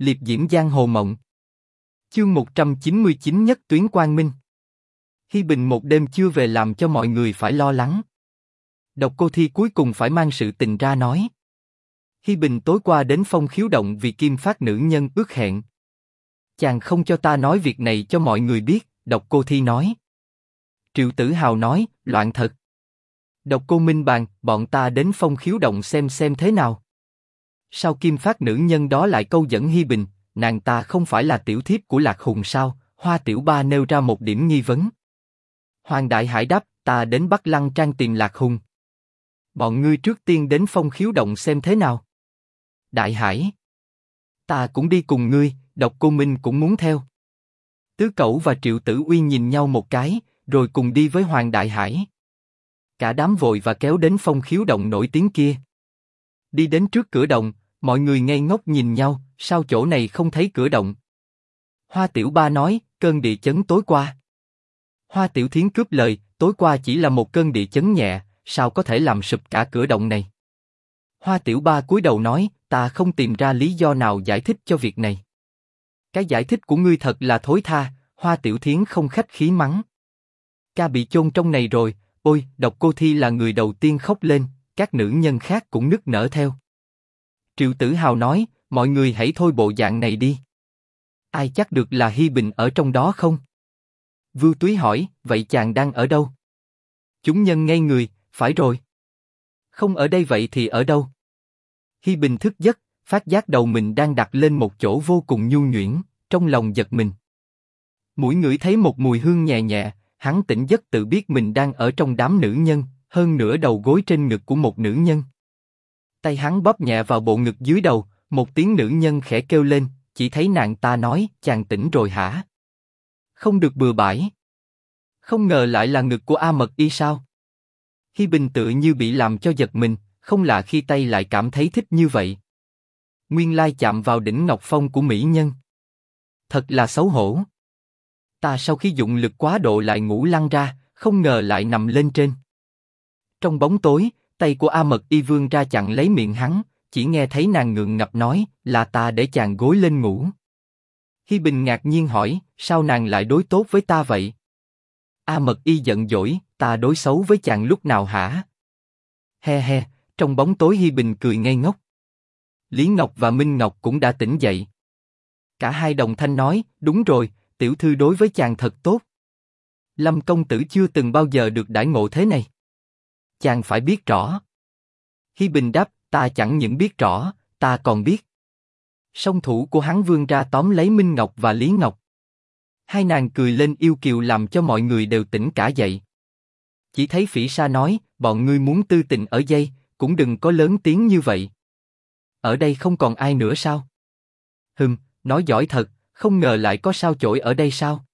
liệp diễm giang hồ mộng. Chương 199 nhất tuyến quang minh. Hi Bình một đêm chưa về làm cho mọi người phải lo lắng. Độc cô thi cuối cùng phải mang sự tình ra nói. Hi Bình tối qua đến phong khiếu động vì kim phát nữ nhân ước hẹn. Chàng không cho ta nói việc này cho mọi người biết, độc cô thi nói. Triệu Tử Hào nói, loạn thật. Độc cô Minh bàn, bọn ta đến phong khiếu động xem xem thế nào. Sao kim phát nữ nhân đó lại câu dẫn Hi Bình, nàng ta không phải là tiểu thiếp của Lạc Hùng sao? Hoa Tiểu Ba nêu ra một điểm nghi vấn. Hoàng Đại Hải đáp, ta đến Bắc Lăng Trang tìm Lạc Hùng. Bọn ngươi trước tiên đến phong khiếu động xem thế nào. Đại Hải, ta cũng đi cùng ngươi, Độc Cô Minh cũng muốn theo. Tứ Cẩu và Triệu Tử Uy nhìn nhau một cái, rồi cùng đi với Hoàng Đại Hải. Cả đám vội và kéo đến phong khiếu động nổi tiếng kia. Đi đến trước cửa động, mọi người ngây ngốc nhìn nhau, sao chỗ này không thấy cửa động? Hoa Tiểu Ba nói, cơn địa chấn tối qua. Hoa Tiểu Thiến cướp lời, tối qua chỉ là một cơn địa chấn nhẹ, sao có thể làm sụp cả cửa động này? Hoa Tiểu Ba cúi đầu nói, ta không tìm ra lý do nào giải thích cho việc này. Cái giải thích của ngươi thật là thối tha, Hoa Tiểu Thiến không khách khí mắng. Ca bị chôn trong này rồi, ôi, độc cô thi là người đầu tiên khóc lên, các nữ nhân khác cũng nức nở theo. Triệu Tử Hào nói, mọi người hãy thôi bộ dạng này đi. Ai chắc được là Hi Bình ở trong đó không? Vưu Túy hỏi, vậy chàng đang ở đâu? Chúng nhân ngay người, phải rồi. Không ở đây vậy thì ở đâu? Hi Bình thức giấc, phát giác đầu mình đang đặt lên một chỗ vô cùng nhu nhuyễn, trong lòng giật mình. Mũi ngửi thấy một mùi hương nhẹ nhẹ, hắn tỉnh giấc tự biết mình đang ở trong đám nữ nhân, hơn nửa đầu gối trên ngực của một nữ nhân. Tay hắn bóp nhẹ vào bộ ngực dưới đầu, một tiếng nữ nhân khẽ kêu lên, chỉ thấy nàng ta nói, chàng tỉnh rồi hả? Không được bừa bãi. Không ngờ lại là ngực của A Mật Y sao? Hi Bình tự như bị làm cho giật mình, không lạ khi tay lại cảm thấy thích như vậy. Nguyên lai chạm vào đỉnh ngọc phong của mỹ nhân. Thật là xấu hổ. Ta sau khi dụng lực quá độ lại ngủ lăn ra, không ngờ lại nằm lên trên. Trong bóng tối, tay của A Mật Y vương ra chặn lấy miệng hắn, chỉ nghe thấy nàng ngượng ngập nói, là ta để chàng gối lên ngủ. Hi Bình ngạc nhiên hỏi, sao nàng lại đối tốt với ta vậy? A Mật Y giận dỗi, ta đối xấu với chàng lúc nào hả? He he, trong bóng tối Hi Bình cười ngây ngốc. Lý Ngọc và Minh Ngọc cũng đã tỉnh dậy. Cả hai đồng thanh nói, đúng rồi, tiểu thư đối với chàng thật tốt. Lâm công tử chưa từng bao giờ được đãi ngộ thế này. Chàng phải biết rõ. Hi Bình đáp, ta chẳng những biết rõ, ta còn biết. Song thủ của hắn vươn ra tóm lấy Minh Ngọc và Lý Ngọc. Hai nàng cười lên yêu kiều làm cho mọi người đều tỉnh cả dậy. Chỉ thấy Phỉ Sa nói, bọn ngươi muốn tư tình ở dây, cũng đừng có lớn tiếng như vậy. Ở đây không còn ai nữa sao? Hừm, nói giỏi thật, không ngờ lại có sao chổi ở đây sao?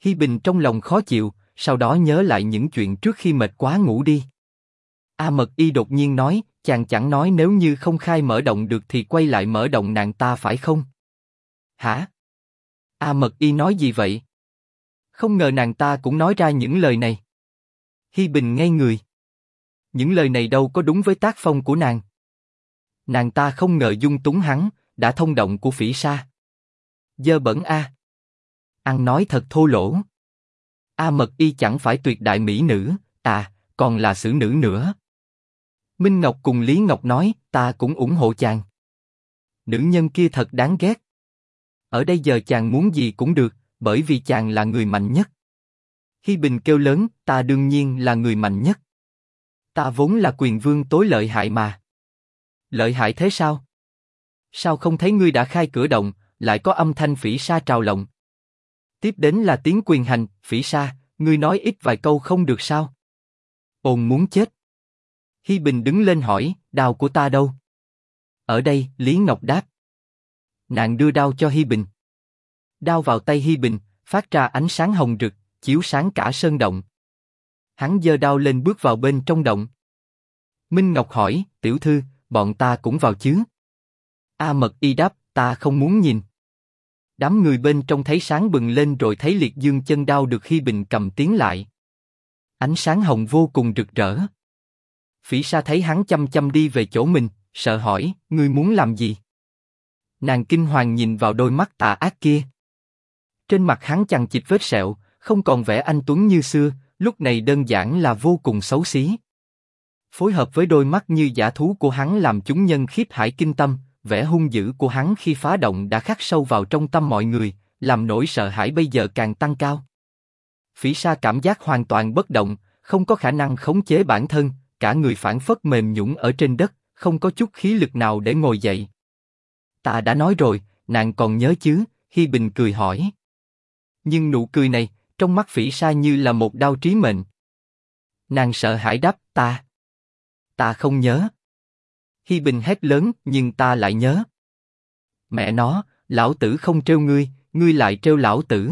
Hi Bình trong lòng khó chịu, sau đó nhớ lại những chuyện trước khi mệt quá ngủ đi. A Mật Y đột nhiên nói, chàng chẳng nói nếu như không khai mở động được thì quay lại mở động nàng ta phải không? Hả? A Mật Y nói gì vậy? Không ngờ nàng ta cũng nói ra những lời này. Hi Bình ngay người. Những lời này đâu có đúng với tác phong của nàng. Nàng ta không ngờ dung túng hắn, đã thông động của phỉ sa. Dơ bẩn a. Ăn nói thật thô lỗ. A Mật Y chẳng phải tuyệt đại mỹ nữ, à, còn là xử nữ nữa. Minh Ngọc cùng Lý Ngọc nói, ta cũng ủng hộ chàng. Nữ nhân kia thật đáng ghét. Ở đây giờ chàng muốn gì cũng được, bởi vì chàng là người mạnh nhất. Hi Bình kêu lớn, ta đương nhiên là người mạnh nhất. Ta vốn là quyền vương tối lợi hại mà. Lợi hại thế sao? Sao không thấy ngươi đã khai cửa động, lại có âm thanh phỉ sa trào lòng? Tiếp đến là tiếng quyền hành, phỉ sa, ngươi nói ít vài câu không được sao? Ôn muốn chết. Hi Bình đứng lên hỏi, đao của ta đâu? Ở đây, Lý Ngọc đáp. Nàng đưa đao cho Hi Bình. Đao vào tay Hi Bình, phát ra ánh sáng hồng rực, chiếu sáng cả sơn động. Hắn giơ đao lên bước vào bên trong động. Minh Ngọc hỏi, tiểu thư, bọn ta cũng vào chứ? A Mật Y đáp, ta không muốn nhìn. Đám người bên trong thấy sáng bừng lên rồi thấy liệt dương chân đao được Hi Bình cầm tiến lại. Ánh sáng hồng vô cùng rực rỡ. Phỉ Sa thấy hắn chăm chăm đi về chỗ mình, sợ hỏi, ngươi muốn làm gì? Nàng kinh hoàng nhìn vào đôi mắt tà ác kia. Trên mặt hắn chằng chịt vết sẹo, không còn vẻ anh tuấn như xưa, lúc này đơn giản là vô cùng xấu xí. Phối hợp với đôi mắt như giả thú của hắn làm chúng nhân khiếp hải kinh tâm, vẻ hung dữ của hắn khi phá động đã khắc sâu vào trong tâm mọi người, làm nỗi sợ hãi bây giờ càng tăng cao. Phỉ Sa cảm giác hoàn toàn bất động, không có khả năng khống chế bản thân, cả người phản phất mềm nhũn ở trên đất, không có chút khí lực nào để ngồi dậy. Ta đã nói rồi, nàng còn nhớ chứ? Hi Bình cười hỏi. Nhưng nụ cười này, trong mắt Phỉ Sa như là một đau trí mệnh. Nàng sợ hãi đáp, ta, ta không nhớ. Hi Bình hét lớn, nhưng ta lại nhớ. Mẹ nó, lão tử không trêu ngươi, ngươi lại trêu lão tử.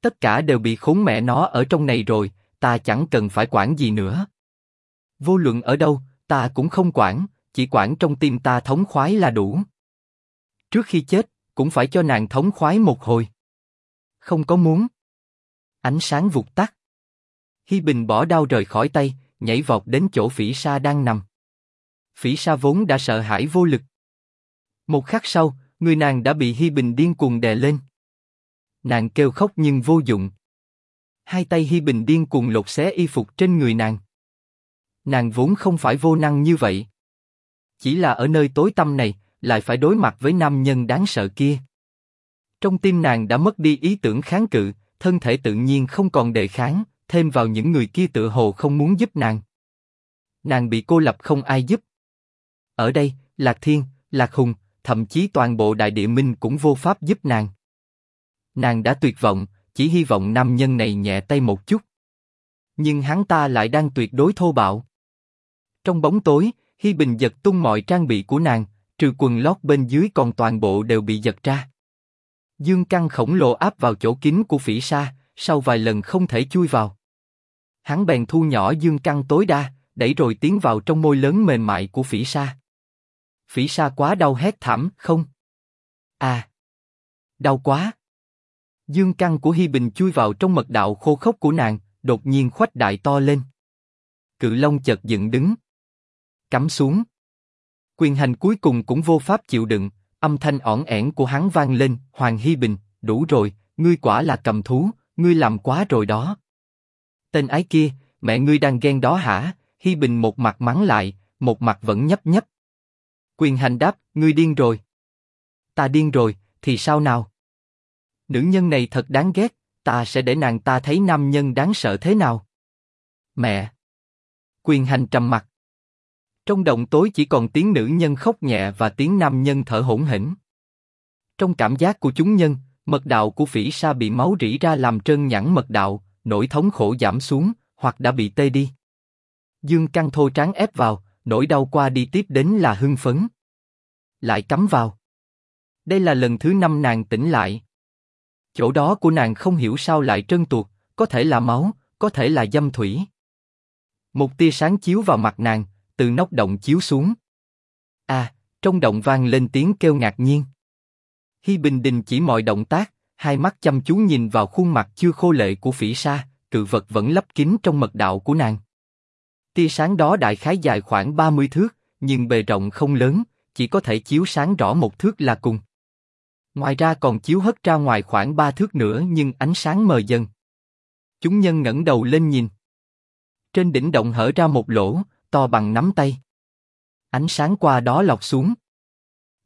Tất cả đều bị khốn mẹ nó ở trong này rồi, ta chẳng cần phải quản gì nữa. Vô luận ở đâu, ta cũng không quản, chỉ quản trong tim ta thống khoái là đủ. Trước khi chết, cũng phải cho nàng thống khoái một hồi. Không có muốn. Ánh sáng vụt tắt. Hi Bình bỏ đau rời khỏi tay, nhảy vọt đến chỗ Phỉ Sa đang nằm. Phỉ Sa vốn đã sợ hãi vô lực. Một khắc sau, người nàng đã bị Hi Bình điên cuồng đè lên. Nàng kêu khóc nhưng vô dụng. Hai tay Hi Bình điên cuồng lột xé y phục trên người nàng. Nàng vốn không phải vô năng như vậy. Chỉ là ở nơi tối tăm này, lại phải đối mặt với nam nhân đáng sợ kia. Trong tim nàng đã mất đi ý tưởng kháng cự, thân thể tự nhiên không còn đề kháng, thêm vào những người kia tự hồ không muốn giúp nàng. Nàng bị cô lập không ai giúp. Ở đây, Lạc Thiên, Lạc Hùng, thậm chí toàn bộ đại địa minh cũng vô pháp giúp nàng. Nàng đã tuyệt vọng, chỉ hy vọng nam nhân này nhẹ tay một chút. Nhưng hắn ta lại đang tuyệt đối thô bạo. Trong bóng tối, Hi Bình giật tung mọi trang bị của nàng, trừ quần lót bên dưới còn toàn bộ đều bị giật ra. Dương căn khổng lồ áp vào chỗ kín của phỉ sa, sau vài lần không thể chui vào. Hắn bèn thu nhỏ dương căn tối đa, đẩy rồi tiến vào trong môi lớn mềm mại của phỉ sa. Phỉ sa quá đau hét thảm, không? À, đau quá. Dương căn của Hi Bình chui vào trong mật đạo khô khốc của nàng, đột nhiên khoách đại to lên. Cự Long chợt dựng đứng, cắm xuống. Quyền hành cuối cùng cũng vô pháp chịu đựng, âm thanh ỏn ẻn của hắn vang lên. Hoàng Hi Bình, đủ rồi, ngươi quả là cầm thú, ngươi làm quá rồi đó. Tên ái kia, mẹ ngươi đang ghen đó hả? Hi Bình một mặt mắng lại, một mặt vẫn nhấp nhấp. Quyền hành đáp, ngươi điên rồi. Ta điên rồi, thì sao nào? Nữ nhân này thật đáng ghét, ta sẽ để nàng ta thấy nam nhân đáng sợ thế nào. Mẹ. Quyền hành trầm mặt. Trong động tối chỉ còn tiếng nữ nhân khóc nhẹ và tiếng nam nhân thở hổn hển. Trong cảm giác của chúng nhân, mật đạo của phỉ sa bị máu rỉ ra làm trơn nhẵn mật đạo, nỗi thống khổ giảm xuống, hoặc đã bị tê đi. Dương căng thô tráng ép vào, nỗi đau qua đi tiếp đến là hưng phấn. Lại cắm vào. Đây là lần thứ năm nàng tỉnh lại. Chỗ đó của nàng không hiểu sao lại trơn tuột, có thể là máu, có thể là dâm thủy. Một tia sáng chiếu vào mặt nàng, từ nóc động chiếu xuống. À, trong động vang lên tiếng kêu ngạc nhiên. Hi Bình đình chỉ mọi động tác, hai mắt chăm chú nhìn vào khuôn mặt chưa khô lệ của phỉ sa, cự vật vẫn lấp kín trong mật đạo của nàng. Tia sáng đó đại khái dài khoảng 30 thước, nhưng bề rộng không lớn, chỉ có thể chiếu sáng rõ một thước là cùng. Ngoài ra còn chiếu hất ra ngoài khoảng ba thước nữa nhưng ánh sáng mờ dần. Chúng nhân ngẩng đầu lên nhìn. Trên đỉnh động hở ra một lỗ, to bằng nắm tay. Ánh sáng qua đó lọt xuống.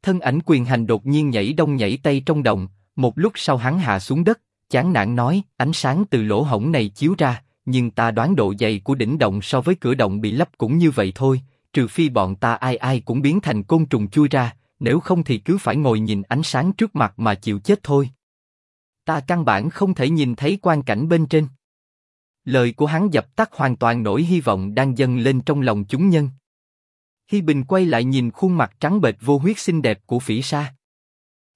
Thân ảnh quyền hành đột nhiên nhảy đông nhảy tay trong động, một lúc sau hắn hạ xuống đất, chán nản nói, ánh sáng từ lỗ hổng này chiếu ra, nhưng ta đoán độ dày của đỉnh động so với cửa động bị lấp cũng như vậy thôi, trừ phi bọn ta ai ai cũng biến thành côn trùng chui ra, nếu không thì cứ phải ngồi nhìn ánh sáng trước mặt mà chịu chết thôi. Ta căn bản không thể nhìn thấy quan cảnh bên trên. Lời của hắn dập tắt hoàn toàn nỗi hy vọng đang dâng lên trong lòng chúng nhân. Hi Bình quay lại nhìn khuôn mặt trắng bệch vô huyết xinh đẹp của Phỉ Sa.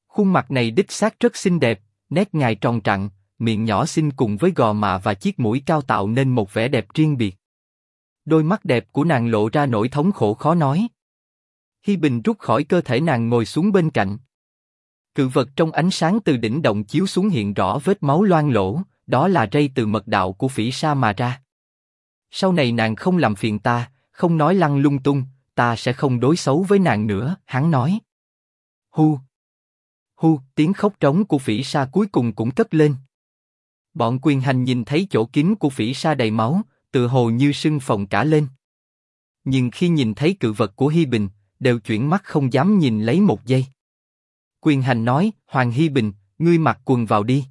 Khuôn mặt này đích xác rất xinh đẹp, nét ngài tròn trặn, miệng nhỏ xinh cùng với gò má và chiếc mũi cao tạo nên một vẻ đẹp riêng biệt. Đôi mắt đẹp của nàng lộ ra nỗi thống khổ khó nói. Hi Bình rút khỏi cơ thể nàng ngồi xuống bên cạnh. Cự vật trong ánh sáng từ đỉnh động chiếu xuống hiện rõ vết máu loang lỗ, đó là rây từ mật đạo của phỉ sa mà ra. Sau này nàng không làm phiền ta, không nói lăng lung tung, ta sẽ không đối xấu với nàng nữa, hắn nói. Hu, hu, tiếng khóc trống của phỉ sa cuối cùng cũng cất lên. Bọn quyền hành nhìn thấy chỗ kín của phỉ sa đầy máu, tự hồ như sưng phồng cả lên. Nhưng khi nhìn thấy cự vật của Hi Bình, đều chuyển mắt không dám nhìn lấy một giây. Quyền hành nói, Hoàng Hi Bình, ngươi mặc quần vào đi.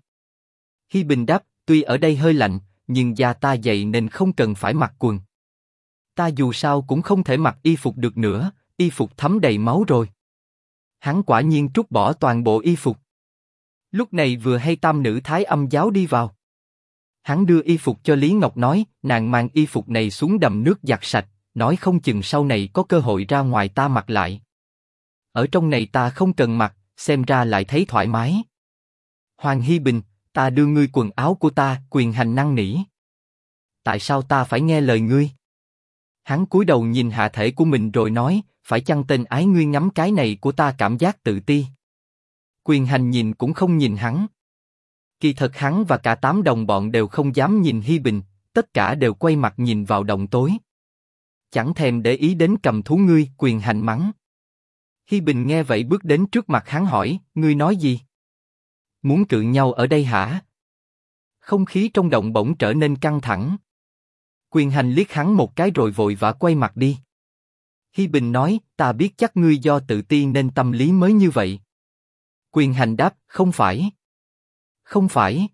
Hi Bình đáp, tuy ở đây hơi lạnh, nhưng da ta dày nên không cần phải mặc quần. Ta dù sao cũng không thể mặc y phục được nữa, y phục thấm đầy máu rồi. Hắn quả nhiên trút bỏ toàn bộ y phục. Lúc này vừa hay tam nữ thái âm giáo đi vào. Hắn đưa y phục cho Lý Ngọc nói, nàng mang y phục này xuống đầm nước giặt sạch, nói không chừng sau này có cơ hội ra ngoài ta mặc lại. Ở trong này ta không cần mặc, xem ra lại thấy thoải mái. Hoàng Hy Bình, ta đưa ngươi quần áo của ta, quyền hành năng nỉ. Tại sao ta phải nghe lời ngươi? Hắn cúi đầu nhìn hạ thể của mình rồi nói, phải chăng tên ái ngươi ngắm cái này của ta cảm giác tự ti? Quyền hành nhìn cũng không nhìn hắn. Kỳ thật hắn và cả tám đồng bọn đều không dám nhìn Hi Bình, tất cả đều quay mặt nhìn vào đồng tối. Chẳng thèm để ý đến cầm thú ngươi, quyền hành mắng. Hi Bình nghe vậy bước đến trước mặt hắn hỏi, ngươi nói gì? Muốn cự nhau ở đây hả? Không khí trong động bỗng trở nên căng thẳng. Quyền hành liếc hắn một cái rồi vội vã quay mặt đi. Hi Bình nói, ta biết chắc ngươi do tự ti nên tâm lý mới như vậy. Quyền hành đáp, không phải. Không phải.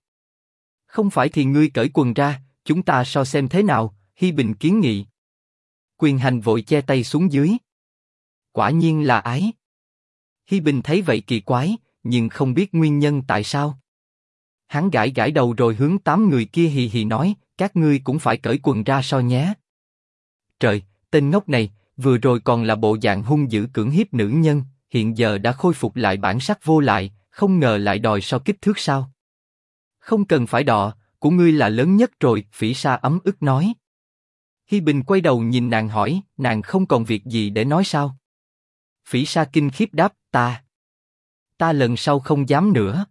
Không phải thì ngươi cởi quần ra, chúng ta so xem thế nào, Hi Bình kiến nghị. Quyền hành vội che tay xuống dưới. Quả nhiên là ái. Hi Bình thấy vậy kỳ quái, nhưng không biết nguyên nhân tại sao. Hắn gãi gãi đầu rồi hướng tám người kia hì hì nói, các ngươi cũng phải cởi quần ra so nhé. Trời, tên ngốc này, vừa rồi còn là bộ dạng hung dữ cưỡng hiếp nữ nhân, hiện giờ đã khôi phục lại bản sắc vô lại, không ngờ lại đòi so kích thước sao? Không cần phải đọ, của ngươi là lớn nhất rồi, phỉ sa ấm ức nói. Hi Bình quay đầu nhìn nàng hỏi, nàng không còn việc gì để nói sao? Phỉ sa kinh khiếp đáp, ta. Ta lần sau không dám nữa.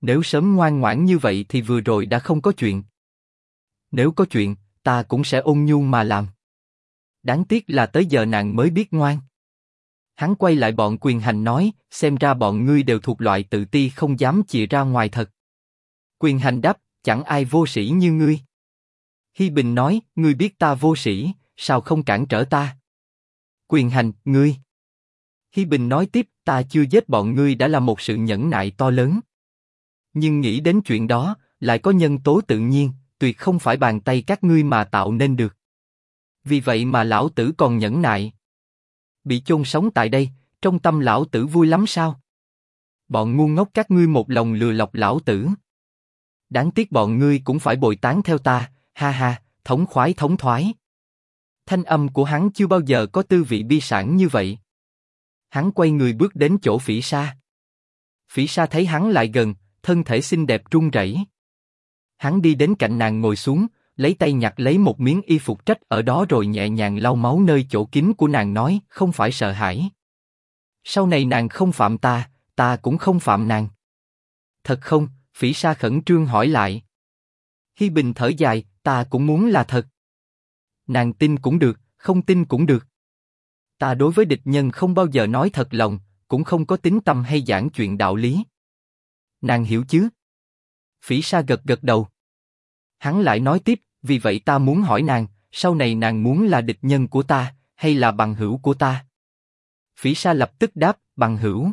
Nếu sớm ngoan ngoãn như vậy thì vừa rồi đã không có chuyện. Nếu có chuyện, ta cũng sẽ ôn nhu mà làm. Đáng tiếc là tới giờ nàng mới biết ngoan. Hắn quay lại bọn quyền hành nói, xem ra bọn ngươi đều thuộc loại tự ti không dám chìa ra ngoài thật. Quyền hành đáp, chẳng ai vô sĩ như ngươi. Hi Bình nói, ngươi biết ta vô sĩ, sao không cản trở ta? Quyền hành, ngươi. Hi Bình nói tiếp, ta chưa giết bọn ngươi đã là một sự nhẫn nại to lớn. Nhưng nghĩ đến chuyện đó, lại có nhân tố tự nhiên, tuyệt không phải bàn tay các ngươi mà tạo nên được. Vì vậy mà lão tử còn nhẫn nại. Bị chôn sống tại đây, trong tâm lão tử vui lắm sao? Bọn ngu ngốc các ngươi một lòng lừa lọc lão tử. Đáng tiếc bọn ngươi cũng phải bồi tán theo ta, ha ha, thống khoái thống thoái. Thanh âm của hắn chưa bao giờ có tư vị bi sản như vậy. Hắn quay người bước đến chỗ phỉ sa. Phỉ sa thấy hắn lại gần, thân thể xinh đẹp run rẩy. Hắn đi đến cạnh nàng ngồi xuống, lấy tay nhặt lấy một miếng y phục trách ở đó rồi nhẹ nhàng lau máu nơi chỗ kín của nàng nói, không phải sợ hãi. Sau này nàng không phạm ta, ta cũng không phạm nàng. Thật không? Phỉ Sa khẩn trương hỏi lại. Hi Bình thở dài, ta cũng muốn là thật. Nàng tin cũng được, không tin cũng được. Ta đối với địch nhân không bao giờ nói thật lòng, cũng không có tính tâm hay giảng chuyện đạo lý. Nàng hiểu chứ? Phỉ Sa gật gật đầu. Hắn lại nói tiếp, vì vậy ta muốn hỏi nàng, sau này nàng muốn là địch nhân của ta, hay là bằng hữu của ta? Phỉ Sa lập tức đáp, bằng hữu.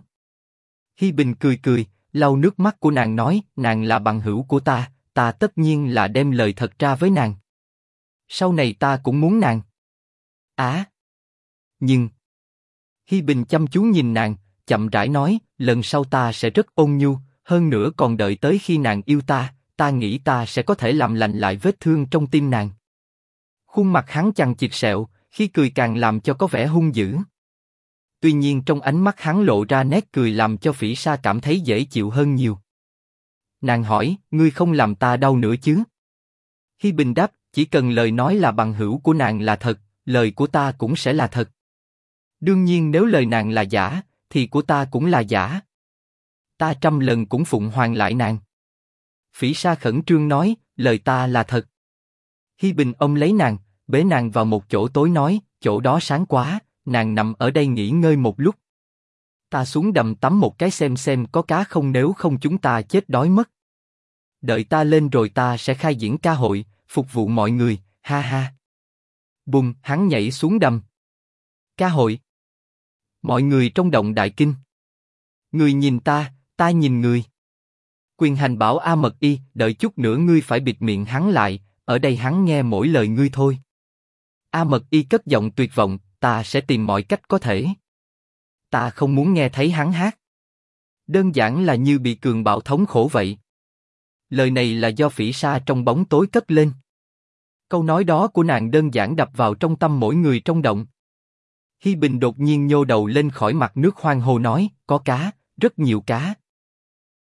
Hi Bình cười cười, lau nước mắt của nàng nói, nàng là bằng hữu của ta, ta tất nhiên là đem lời thật ra với nàng. Sau này ta cũng muốn nàng. Á. À. Nhưng. Hi Bình chăm chú nhìn nàng, chậm rãi nói, lần sau ta sẽ rất ôn nhu, hơn nữa còn đợi tới khi nàng yêu ta, ta nghĩ ta sẽ có thể làm lành lại vết thương trong tim nàng. Khuôn mặt hắn chằng chịt sẹo, khi cười càng làm cho có vẻ hung dữ. Tuy nhiên trong ánh mắt hắn lộ ra nét cười làm cho Phỉ Sa cảm thấy dễ chịu hơn nhiều. Nàng hỏi, ngươi không làm ta đau nữa chứ? Hi Bình đáp, chỉ cần lời nói là bằng hữu của nàng là thật, lời của ta cũng sẽ là thật. Đương nhiên nếu lời nàng là giả, thì của ta cũng là giả. Ta trăm lần cũng phụng hoàng lại nàng. Phỉ Sa khẩn trương nói, lời ta là thật. Hi Bình ông lấy nàng, bế nàng vào một chỗ tối nói, chỗ đó sáng quá, nàng nằm ở đây nghỉ ngơi một lúc. Ta xuống đầm tắm một cái xem xem có cá không nếu không chúng ta chết đói mất. Đợi ta lên rồi ta sẽ khai diễn ca hội, phục vụ mọi người, ha ha. Bùng, hắn nhảy xuống đầm. Ca hội. Mọi người trong động đại kinh. Người nhìn ta, ta nhìn người. Quyền hành bảo A Mật Y, đợi chút nữa ngươi phải bịt miệng hắn lại, ở đây hắn nghe mỗi lời ngươi thôi. A Mật Y cất giọng tuyệt vọng, ta sẽ tìm mọi cách có thể. Ta không muốn nghe thấy hắn hát. Đơn giản là như bị cường bạo thống khổ vậy. Lời này là do phỉ sa trong bóng tối cất lên. Câu nói đó của nàng đơn giản đập vào trong tâm mỗi người trong động. Hi Bình đột nhiên nhô đầu lên khỏi mặt nước hoang hồ nói, có cá, rất nhiều cá.